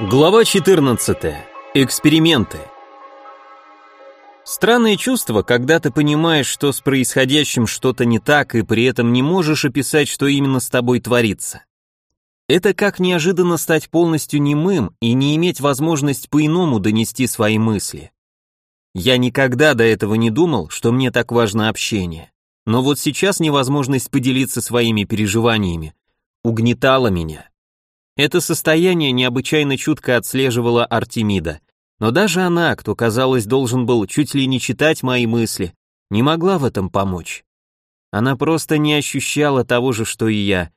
Глава 14. Эксперименты. Странное чувство, когда ты понимаешь, что с происходящим что-то не так, и при этом не можешь описать, что именно с тобой творится. Это как неожиданно стать полностью немым и не иметь возможность по-иному донести свои мысли. Я никогда до этого не думал, что мне так важно общение. Но вот сейчас невозможность поделиться своими переживаниями угнетала меня. Это состояние необычайно чутко отслеживала Артемида, но даже она, кто, казалось, должен был чуть ли не читать мои мысли, не могла в этом помочь. Она просто не ощущала того же, что и я,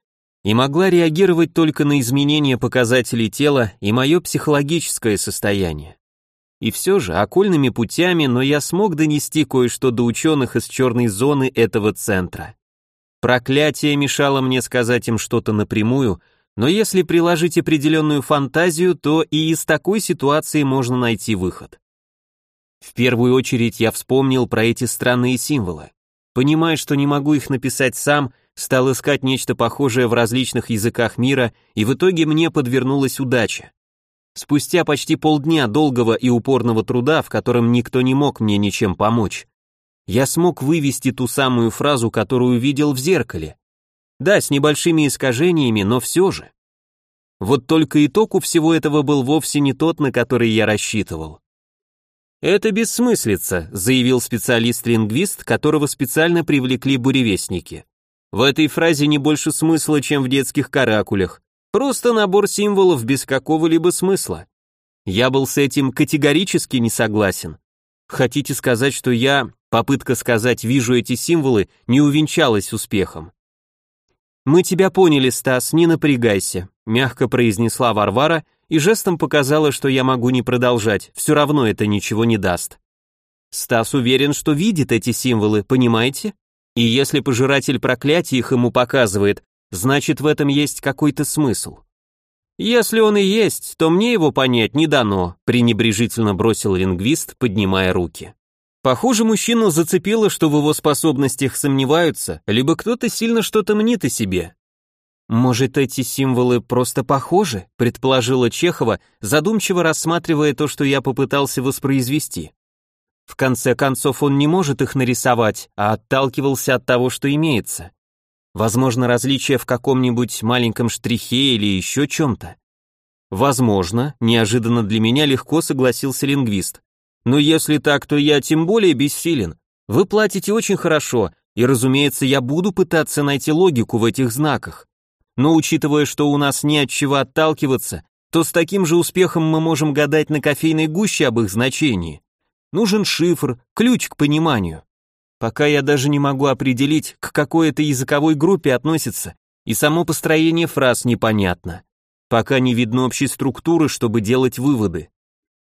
и могла реагировать только на изменения показателей тела и мое психологическое состояние. И все же, окольными путями, но я смог донести кое-что до ученых из черной зоны этого центра. Проклятие мешало мне сказать им что-то напрямую, но если приложить определенную фантазию, то и из такой ситуации можно найти выход. В первую очередь я вспомнил про эти странные символы. Понимая, что не могу их написать сам, стал искать нечто похожее в различных языках мира, и в итоге мне подвернулась удача. Спустя почти полдня долгого и упорного труда, в котором никто не мог мне ничем помочь, я смог вывести ту самую фразу, которую видел в зеркале. Да, с небольшими искажениями, но все же. Вот только итог у всего этого был вовсе не тот, на который я рассчитывал. «Это бессмыслица», — заявил специалист-лингвист, которого специально привлекли буревестники. В этой фразе не больше смысла, чем в детских каракулях. Просто набор символов без какого-либо смысла. Я был с этим категорически не согласен. Хотите сказать, что я, попытка сказать «вижу эти символы», не увенчалась успехом? «Мы тебя поняли, Стас, не напрягайся», — мягко произнесла Варвара и жестом показала, что я могу не продолжать, все равно это ничего не даст. Стас уверен, что видит эти символы, понимаете? И если пожиратель проклятий их ему показывает, значит в этом есть какой-то смысл. Если он и есть, то мне его понять не дано, пренебрежительно бросил лингвист, поднимая руки. Похоже, мужчину зацепило, что в его способностях сомневаются, либо кто-то сильно что-то мнит о себе. Может, эти символы просто похожи, предположила Чехова, задумчиво рассматривая то, что я попытался воспроизвести. В конце концов, он не может их нарисовать, а отталкивался от того, что имеется. Возможно, различие в каком-нибудь маленьком штрихе или еще чем-то. Возможно, неожиданно для меня легко согласился лингвист. Но если так, то я тем более бессилен. Вы платите очень хорошо, и, разумеется, я буду пытаться найти логику в этих знаках. Но учитывая, что у нас не от чего отталкиваться, то с таким же успехом мы можем гадать на кофейной гуще об их значении. Нужен шифр, ключ к пониманию. Пока я даже не могу определить, к какой это языковой группе относится, и само построение фраз непонятно. Пока не видно общей структуры, чтобы делать выводы.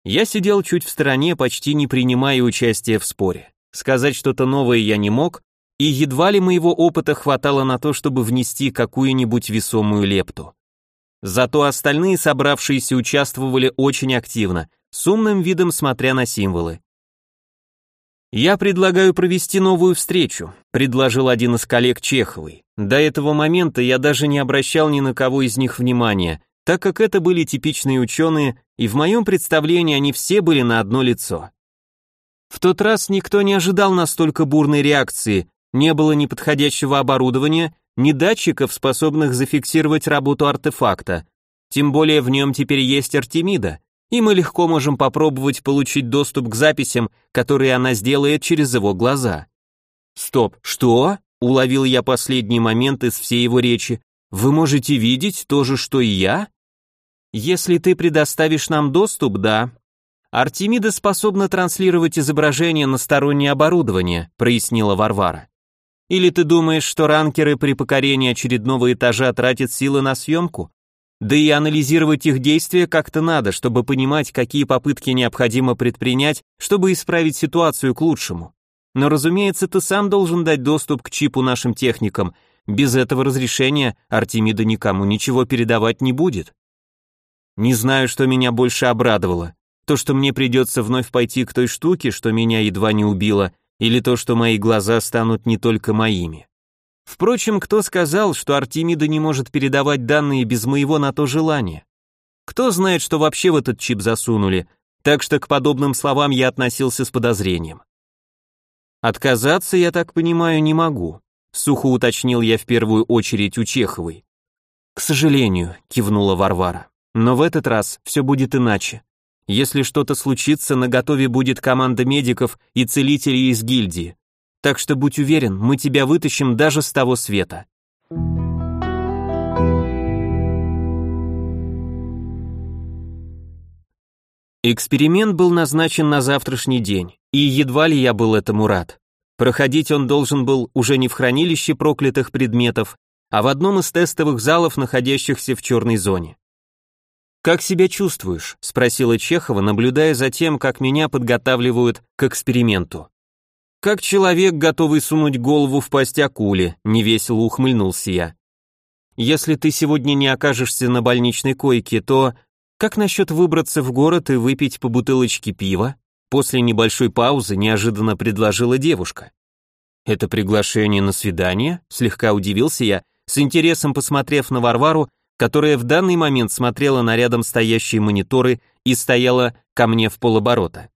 Я сидел чуть в стороне, почти не принимая участия в споре. Сказать что-то новое я не мог, и едва ли моего опыта хватало на то, чтобы внести какую-нибудь весомую лепту. Зато остальные собравшиеся участвовали очень активно, с умным видом смотря на символы. «Я предлагаю провести новую встречу», — предложил один из коллег Чеховой. До этого момента я даже не обращал ни на кого из них внимания, так как это были типичные ученые, и в моем представлении они все были на одно лицо. В тот раз никто не ожидал настолько бурной реакции, не было ни подходящего оборудования, ни датчиков, способных зафиксировать работу артефакта. Тем более в нем теперь есть Артемида, и мы легко можем попробовать получить доступ к записям, которые она сделает через его глаза. Стоп, что? Уловил я последний момент из всей его речи. Вы можете видеть то же, что и я? Если ты предоставишь нам доступ, да. Артемида способна транслировать изображение на стороннее оборудование, прояснила Варвара. Или ты думаешь, что ранкеры при покорении очередного этажа тратят силы на съемку? Да и анализировать их действия как-то надо, чтобы понимать, какие попытки необходимо предпринять, чтобы исправить ситуацию к лучшему. Но, разумеется, ты сам должен дать доступ к чипу нашим техникам. Без этого разрешения Артемида никому ничего передавать не будет. Не знаю, что меня больше обрадовало. То, что мне придется вновь пойти к той штуке, что меня едва не убило, или то, что мои глаза станут не только моими. Впрочем, кто сказал, что Артемида не может передавать данные без моего на то желания? Кто знает, что вообще в этот чип засунули, так что к подобным словам я относился с подозрением. Отказаться, я так понимаю, не могу, сухо уточнил я в первую очередь у Чеховой. К сожалению, кивнула Варвара. Но в этот раз все будет иначе. Если что-то случится, на готове будет команда медиков и целителей из гильдии. Так что будь уверен, мы тебя вытащим даже с того света. Эксперимент был назначен на завтрашний день, и едва ли я был этому рад. Проходить он должен был уже не в хранилище проклятых предметов, а в одном из тестовых залов, находящихся в черной зоне. «Как себя чувствуешь?» — спросила Чехова, наблюдая за тем, как меня подготавливают к эксперименту. «Как человек, готовый сунуть голову в пасть акуле», — невесело ухмыльнулся я. «Если ты сегодня не окажешься на больничной койке, то как насчет выбраться в город и выпить по бутылочке пива? После небольшой паузы неожиданно предложила девушка. Это приглашение на свидание? Слегка удивился я, с интересом посмотрев на Варвару, которая в данный момент смотрела на рядом стоящие мониторы и стояла ко мне в полоборота.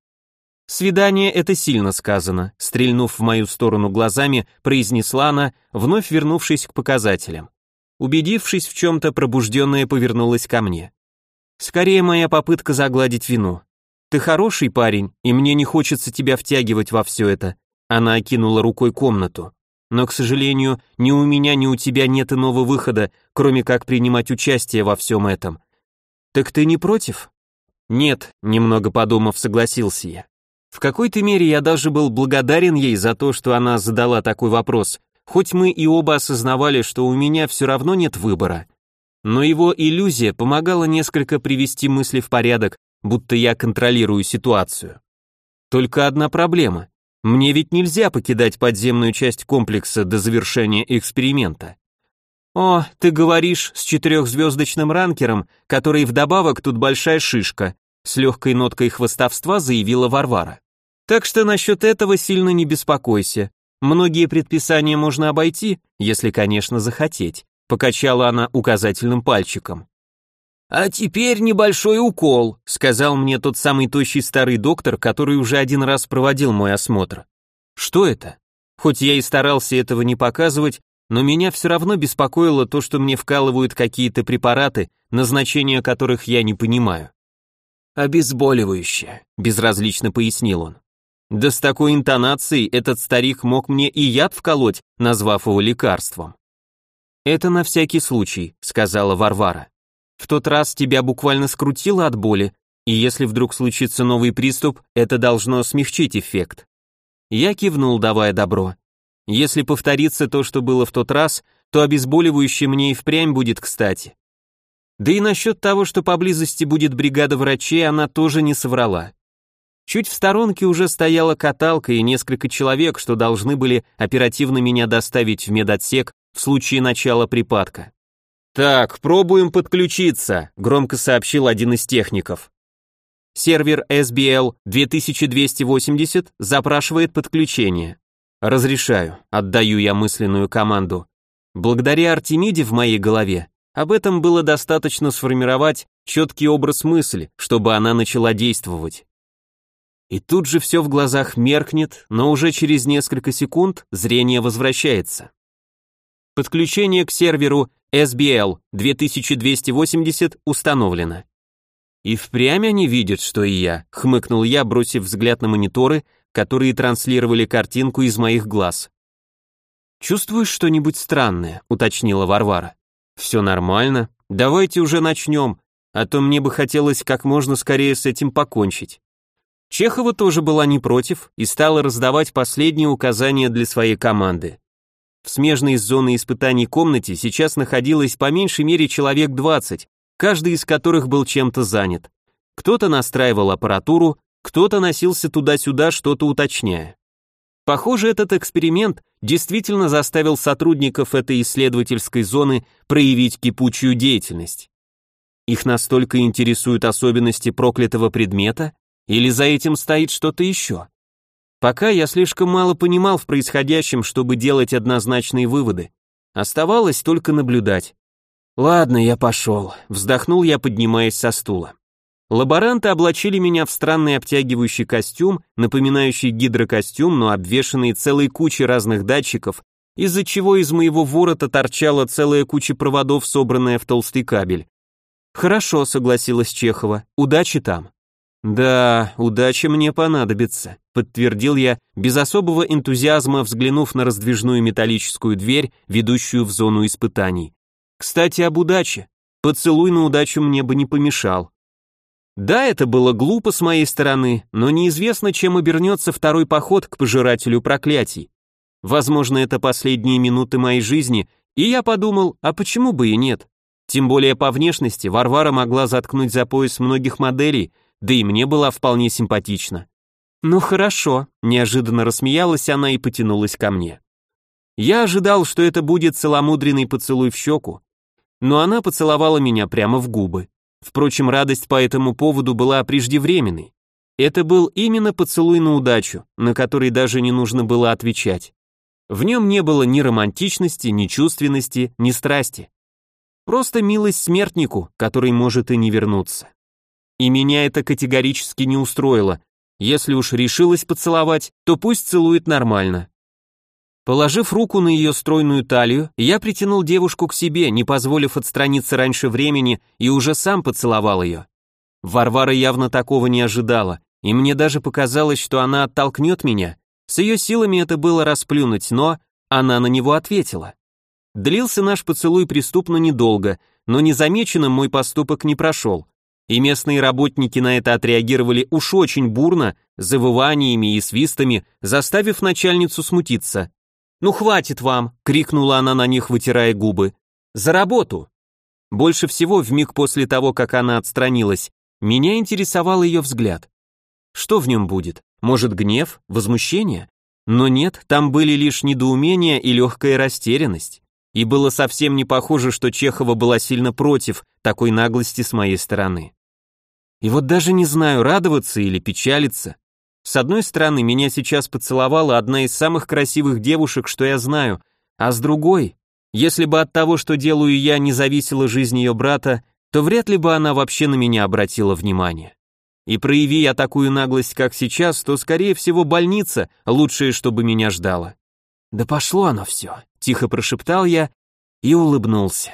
«Свидание — это сильно сказано», — стрельнув в мою сторону глазами, произнесла она, вновь вернувшись к показателям. Убедившись в чем-то, пробужденная повернулась ко мне. Скорее моя попытка загладить вину. Ты хороший парень, и мне не хочется тебя втягивать во все это. Она окинула рукой комнату. Но, к сожалению, ни у меня, ни у тебя нет иного выхода, кроме как принимать участие во всем этом. Так ты не против? Нет, немного подумав, согласился я. В какой-то мере я даже был благодарен ей за то, что она задала такой вопрос, хоть мы и оба осознавали, что у меня все равно нет выбора но его иллюзия помогала несколько привести мысли в порядок, будто я контролирую ситуацию. Только одна проблема. Мне ведь нельзя покидать подземную часть комплекса до завершения эксперимента. О, ты говоришь с четырехзвездочным ранкером, который вдобавок тут большая шишка, с легкой ноткой хвостовства заявила Варвара. Так что насчет этого сильно не беспокойся. Многие предписания можно обойти, если, конечно, захотеть покачала она указательным пальчиком. «А теперь небольшой укол», — сказал мне тот самый тощий старый доктор, который уже один раз проводил мой осмотр. «Что это?» Хоть я и старался этого не показывать, но меня все равно беспокоило то, что мне вкалывают какие-то препараты, назначение которых я не понимаю. «Обезболивающее», — безразлично пояснил он. Да с такой интонацией этот старик мог мне и яд вколоть, назвав его лекарством. «Это на всякий случай», — сказала Варвара. «В тот раз тебя буквально скрутило от боли, и если вдруг случится новый приступ, это должно смягчить эффект». Я кивнул, давая добро. Если повторится то, что было в тот раз, то обезболивающее мне и впрямь будет кстати. Да и насчет того, что поблизости будет бригада врачей, она тоже не соврала. Чуть в сторонке уже стояла каталка и несколько человек, что должны были оперативно меня доставить в медотсек в случае начала припадка. «Так, пробуем подключиться», — громко сообщил один из техников. Сервер SBL 2280 запрашивает подключение. Разрешаю, отдаю я мысленную команду. Благодаря Артемиде в моей голове об этом было достаточно сформировать четкий образ мысли, чтобы она начала действовать. И тут же все в глазах меркнет, но уже через несколько секунд зрение возвращается. Подключение к серверу SBL 2280 установлено. И впрямь они видят, что и я, хмыкнул я, бросив взгляд на мониторы, которые транслировали картинку из моих глаз. Чувствуешь что-нибудь странное, уточнила Варвара. Все нормально, давайте уже начнем, а то мне бы хотелось как можно скорее с этим покончить. Чехова тоже была не против и стала раздавать последние указания для своей команды. В смежной с зоной испытаний комнате сейчас находилось по меньшей мере человек 20, каждый из которых был чем-то занят. Кто-то настраивал аппаратуру, кто-то носился туда-сюда, что-то уточняя. Похоже, этот эксперимент действительно заставил сотрудников этой исследовательской зоны проявить кипучую деятельность. Их настолько интересуют особенности проклятого предмета, или за этим стоит что-то еще? Пока я слишком мало понимал в происходящем, чтобы делать однозначные выводы, Оставалось только наблюдать. «Ладно, я пошел», — вздохнул я, поднимаясь со стула. Лаборанты облачили меня в странный обтягивающий костюм, напоминающий гидрокостюм, но обвешанный целой кучей разных датчиков, из-за чего из моего ворота торчала целая куча проводов, собранная в толстый кабель. «Хорошо», — согласилась Чехова, — «удачи там». «Да, удача мне понадобится», — подтвердил я, без особого энтузиазма взглянув на раздвижную металлическую дверь, ведущую в зону испытаний. «Кстати, об удаче. Поцелуй на удачу мне бы не помешал». Да, это было глупо с моей стороны, но неизвестно, чем обернется второй поход к пожирателю проклятий. Возможно, это последние минуты моей жизни, и я подумал, а почему бы и нет? Тем более по внешности Варвара могла заткнуть за пояс многих моделей, да и мне была вполне симпатична. «Ну хорошо», — неожиданно рассмеялась она и потянулась ко мне. Я ожидал, что это будет целомудренный поцелуй в щеку, но она поцеловала меня прямо в губы. Впрочем, радость по этому поводу была преждевременной. Это был именно поцелуй на удачу, на который даже не нужно было отвечать. В нем не было ни романтичности, ни чувственности, ни страсти. Просто милость смертнику, который может и не вернуться. И меня это категорически не устроило. Если уж решилась поцеловать, то пусть целует нормально. Положив руку на ее стройную талию, я притянул девушку к себе, не позволив отстраниться раньше времени, и уже сам поцеловал ее. Варвара явно такого не ожидала, и мне даже показалось, что она оттолкнет меня, с ее силами это было расплюнуть, но она на него ответила. Длился наш поцелуй преступно недолго, но незамеченным мой поступок не прошел. И местные работники на это отреагировали уж очень бурно, завываниями и свистами, заставив начальницу смутиться. «Ну хватит вам!» — крикнула она на них, вытирая губы. «За работу!» Больше всего, в миг после того, как она отстранилась, меня интересовал ее взгляд. Что в нем будет? Может, гнев, возмущение? Но нет, там были лишь недоумение и легкая растерянность. И было совсем не похоже, что Чехова была сильно против такой наглости с моей стороны. И вот даже не знаю, радоваться или печалиться. С одной стороны, меня сейчас поцеловала одна из самых красивых девушек, что я знаю, а с другой, если бы от того, что делаю я, не зависела жизнь ее брата, то вряд ли бы она вообще на меня обратила внимание. И прояви я такую наглость, как сейчас, то, скорее всего, больница, лучшее, чтобы меня ждало. Да пошло оно все, тихо прошептал я и улыбнулся.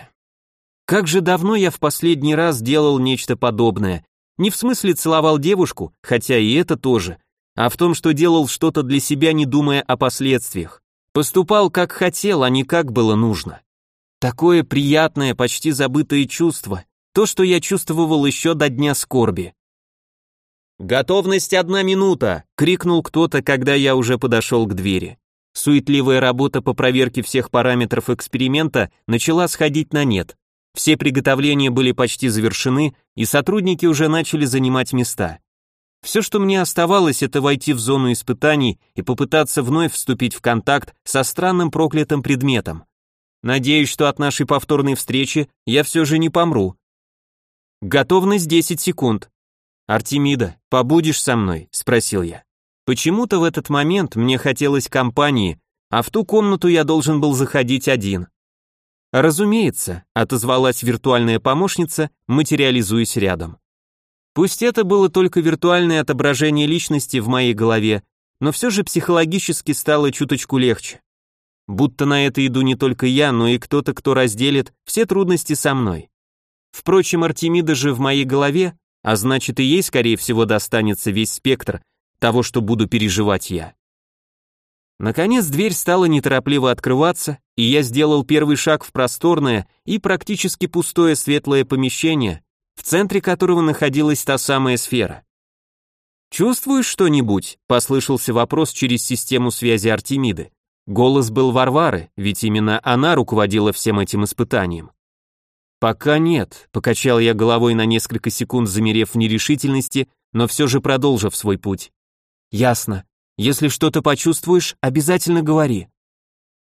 Как же давно я в последний раз делал нечто подобное. Не в смысле целовал девушку, хотя и это тоже, а в том, что делал что-то для себя, не думая о последствиях. Поступал как хотел, а не как было нужно. Такое приятное, почти забытое чувство, то, что я чувствовал еще до дня скорби. «Готовность одна минута!» — крикнул кто-то, когда я уже подошел к двери. Суетливая работа по проверке всех параметров эксперимента начала сходить на нет. Все приготовления были почти завершены, и сотрудники уже начали занимать места. Все, что мне оставалось, это войти в зону испытаний и попытаться вновь вступить в контакт со странным проклятым предметом. Надеюсь, что от нашей повторной встречи я все же не помру. Готовность 10 секунд. «Артемида, побудешь со мной?» – спросил я. Почему-то в этот момент мне хотелось компании, а в ту комнату я должен был заходить один. Разумеется, отозвалась виртуальная помощница, материализуясь рядом. Пусть это было только виртуальное отображение личности в моей голове, но все же психологически стало чуточку легче. Будто на это иду не только я, но и кто-то, кто разделит все трудности со мной. Впрочем, Артемида же в моей голове а значит и ей, скорее всего, достанется весь спектр того, что буду переживать я. Наконец дверь стала неторопливо открываться, и я сделал первый шаг в просторное и практически пустое светлое помещение, в центре которого находилась та самая сфера. «Чувствуешь что-нибудь?» — послышался вопрос через систему связи Артемиды. Голос был Варвары, ведь именно она руководила всем этим испытанием. «Пока нет», — покачал я головой на несколько секунд, замерев в нерешительности, но все же продолжив свой путь. «Ясно. Если что-то почувствуешь, обязательно говори».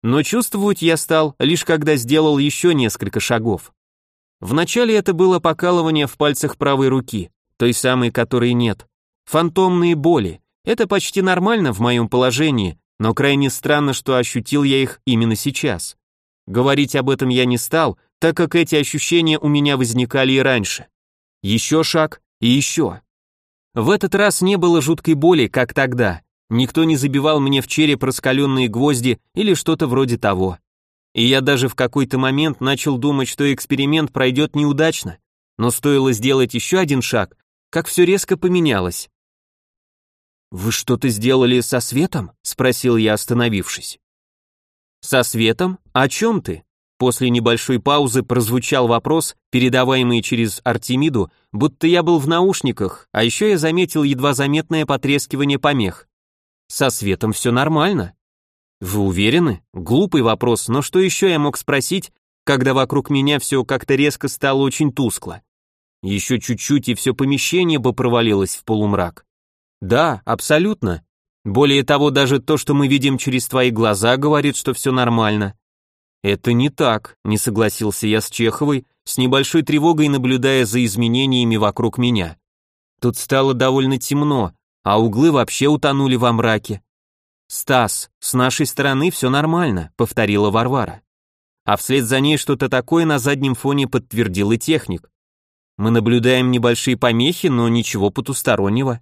Но чувствовать я стал, лишь когда сделал еще несколько шагов. Вначале это было покалывание в пальцах правой руки, той самой, которой нет. Фантомные боли. Это почти нормально в моем положении, но крайне странно, что ощутил я их именно сейчас. Говорить об этом я не стал, так как эти ощущения у меня возникали и раньше. Еще шаг и еще. В этот раз не было жуткой боли, как тогда. Никто не забивал мне в череп раскаленные гвозди или что-то вроде того. И я даже в какой-то момент начал думать, что эксперимент пройдет неудачно. Но стоило сделать еще один шаг, как все резко поменялось. «Вы что-то сделали со светом?» — спросил я, остановившись. «Со светом? О чем ты?» После небольшой паузы прозвучал вопрос, передаваемый через Артемиду, будто я был в наушниках, а еще я заметил едва заметное потрескивание помех. «Со светом все нормально». «Вы уверены?» Глупый вопрос, но что еще я мог спросить, когда вокруг меня все как-то резко стало очень тускло? Еще чуть-чуть, и все помещение бы провалилось в полумрак. Да, абсолютно. Более того, даже то, что мы видим через твои глаза, говорит, что все нормально. Это не так, не согласился я с Чеховой, с небольшой тревогой наблюдая за изменениями вокруг меня. Тут стало довольно темно, а углы вообще утонули во мраке. «Стас, с нашей стороны все нормально», — повторила Варвара. А вслед за ней что-то такое на заднем фоне подтвердил и техник. Мы наблюдаем небольшие помехи, но ничего потустороннего.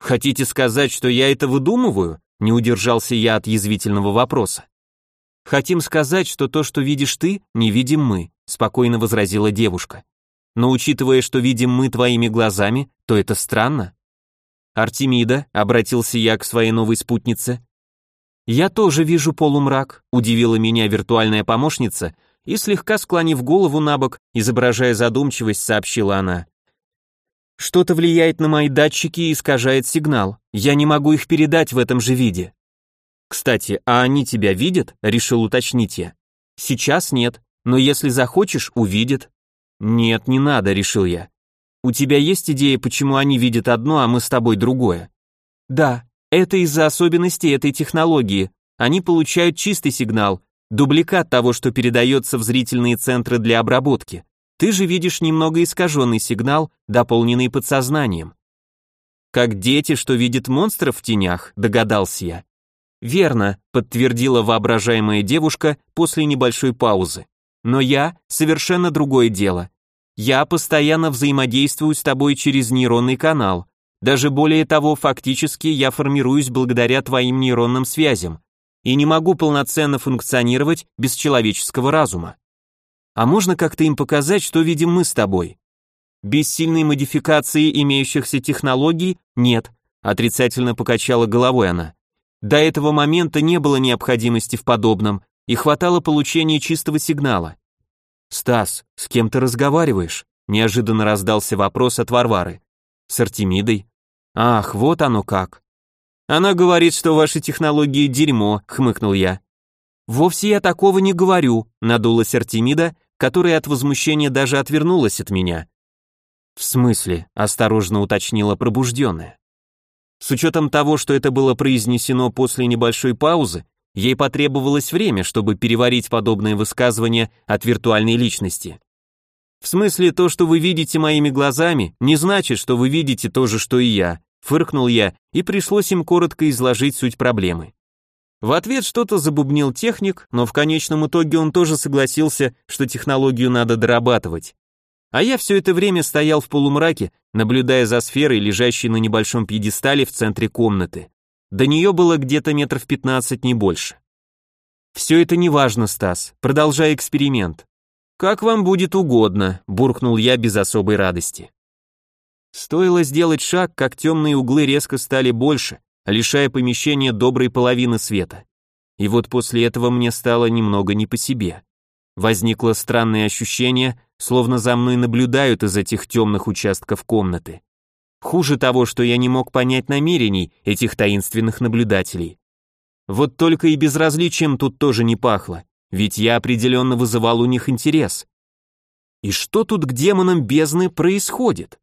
Хотите сказать, что я это выдумываю? Не удержался я от язвительного вопроса. Хотим сказать, что то, что видишь ты, не видим мы, спокойно возразила девушка. Но учитывая, что видим мы твоими глазами, то это странно. Артемида, обратился я к своей новой спутнице. Я тоже вижу полумрак, удивила меня виртуальная помощница и слегка склонив голову на бок, изображая задумчивость, сообщила она. Что-то влияет на мои датчики и искажает сигнал. Я не могу их передать в этом же виде. Кстати, а они тебя видят? Решил уточнить я. Сейчас нет, но если захочешь, увидят. Нет, не надо, решил я. У тебя есть идея, почему они видят одно, а мы с тобой другое? Да, это из-за особенностей этой технологии. Они получают чистый сигнал, дубликат того, что передается в зрительные центры для обработки. Ты же видишь немного искаженный сигнал, дополненный подсознанием. Как дети, что видят монстров в тенях, догадался я. Верно, подтвердила воображаемая девушка после небольшой паузы. Но я совершенно другое дело. Я постоянно взаимодействую с тобой через нейронный канал. Даже более того, фактически я формируюсь благодаря твоим нейронным связям и не могу полноценно функционировать без человеческого разума. А можно как-то им показать, что видим мы с тобой? Без сильной модификации имеющихся технологий нет, отрицательно покачала головой она. До этого момента не было необходимости в подобном, и хватало получения чистого сигнала. Стас, с кем ты разговариваешь? Неожиданно раздался вопрос от Варвары. С Артемидой. Ах, вот оно как. Она говорит, что ваши технологии дерьмо, хмыкнул я. Вовсе я такого не говорю, надулась Артемида которая от возмущения даже отвернулась от меня. «В смысле?» – осторожно уточнила пробужденная. С учетом того, что это было произнесено после небольшой паузы, ей потребовалось время, чтобы переварить подобное высказывание от виртуальной личности. В смысле, то, что вы видите моими глазами, не значит, что вы видите то же, что и я, фыркнул я, и пришлось им коротко изложить суть проблемы. В ответ что-то забубнил техник, но в конечном итоге он тоже согласился, что технологию надо дорабатывать. А я все это время стоял в полумраке, наблюдая за сферой, лежащей на небольшом пьедестале в центре комнаты. До нее было где-то метров пятнадцать, не больше. «Все это не важно, Стас, продолжай эксперимент». «Как вам будет угодно», — буркнул я без особой радости. Стоило сделать шаг, как темные углы резко стали больше, лишая помещения доброй половины света. И вот после этого мне стало немного не по себе. Возникло странное ощущение, словно за мной наблюдают из этих темных участков комнаты. Хуже того, что я не мог понять намерений этих таинственных наблюдателей. Вот только и безразличием тут тоже не пахло, ведь я определенно вызывал у них интерес. И что тут к демонам бездны происходит?